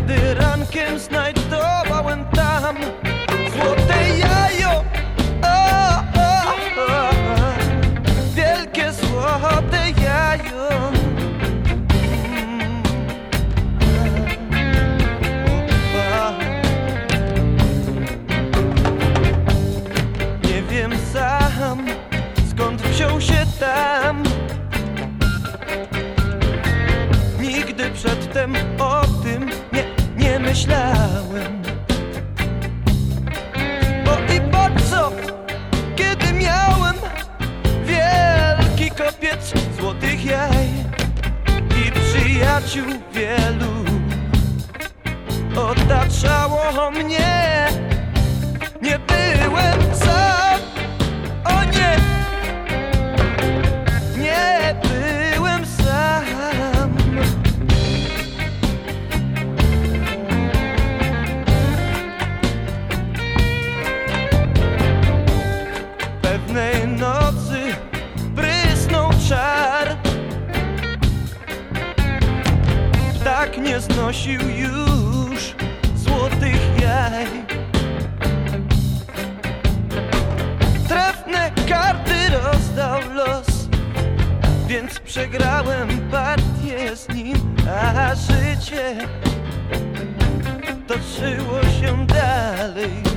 Kiedy rankiem znajdowałem wielu. Otaczało mnie. Nie byłem nie znosił już złotych jaj. Trefne karty rozdał los Więc przegrałem partię z nim A życie toczyło się dalej